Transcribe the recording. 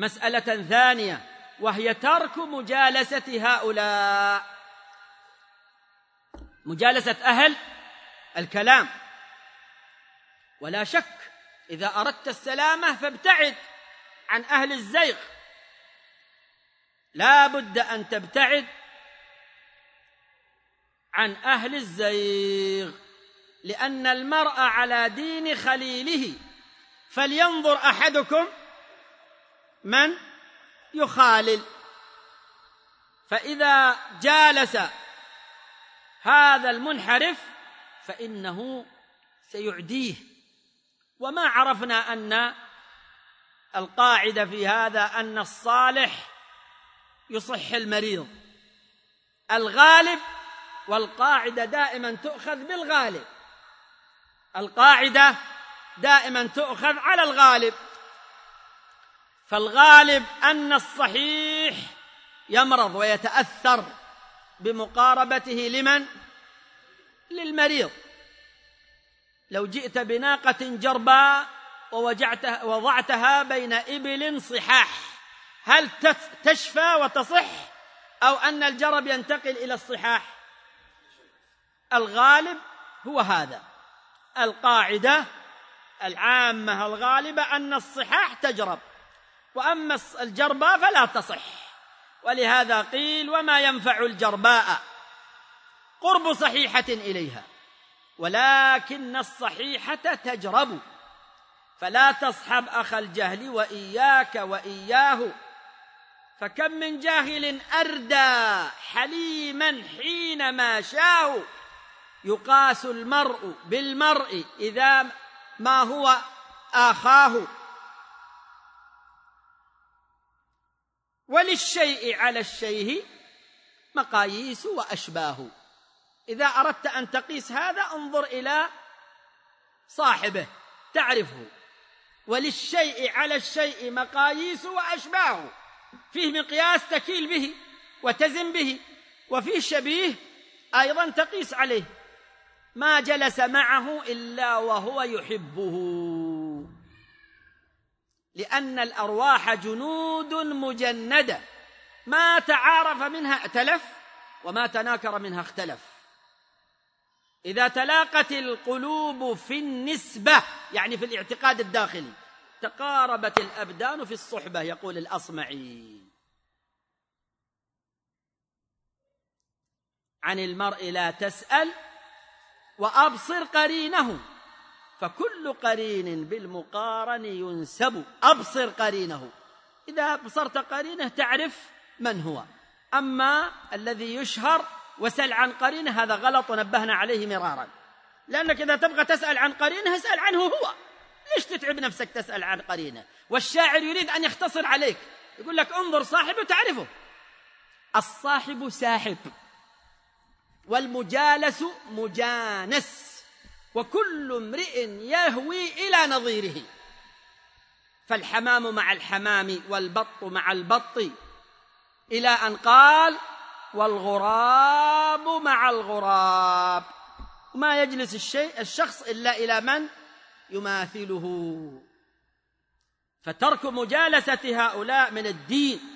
مسألة ثانية وهي ترك مجالسة هؤلاء. مجالسة أهل الكلام. ولا شك إذا أردت السلامة فابتعد عن أهل الزيغ. لا بد أن تبتعد عن أهل الزيغ لأن المرء على دين خليله. فلينظر أحدكم من يخالل فإذا جالس هذا المنحرف فإنه سيعديه. وما عرفنا أن القاعدة في هذا أن الصالح يصح المريض. الغالب والقاعدة دائما تؤخذ بالغالب. القاعدة دائما تؤخذ على الغالب. فالغالب أن الصحيح يمرض ويتأثر بمقاربته لمن؟ للمريض. لو جئت بناقة جرباء ووجعتها وضعتها بين إبل صحاح هل تشفى وتصح أو أن الجرب ينتقل إلى الصحاح؟ الغالب هو هذا. القاعدة العامة الغالبة أن الصحاح تجرب. وأما الجرباء فلا تصح. ولهذا قيل وما ينفع الجرباء؟ قرب صحيحة إليها. ولكن الصحيحة تجرب. فلا تصحب اخ الجهل وإياك وإياه. فكم من جاهل أردى حليما حينما شاه يقاس المرء بالمرء إذا ما هو آخاه. وللشيء على الشيء مقاييس وأشباه. إذا أردت أن تقيس هذا انظر إلى صاحبه تعرفه. وللشيء على الشيء مقاييس وأشباه. فيه مقياس تكيل به وتزن به وفيه شبيه أيضا تقيس عليه. ما جلس معه إلا وهو يحبه. لأن الأرواح جنود مجندة. ما تعارف منها ائتلف وما تناكر منها اختلف. إذا تلاقت القلوب في النسبة يعني في الاعتقاد الداخلي تقاربت الأبدان في الصحبة يقول الأصمعي. عن المرء لا تسأل وأبصر قرينه. فكل قرين بالمقارن ينسب. أبصر قرينه. إذا أبصرت قرينه تعرف من هو. أما الذي يشهر وسل عن قرينه هذا غلط ونبهنا عليه مرارا. لأنك إذا تبغى تسأل عن قرينه اسأل عنه هو. ليش تتعب نفسك تسأل عن قرينه؟ والشاعر يريد أن يختصر عليك. يقول لك انظر صاحبه تعرفه. الصاحب ساحب والمجالس مجانس. وكل امرئ يهوي إلى نظيره. فالحمام مع الحمام والبط مع البط إلى أن قال والغراب مع الغراب. ما يجلس الشيء الشخص إلا إلى من؟ يماثله. فترك مجالسة هؤلاء من الدين.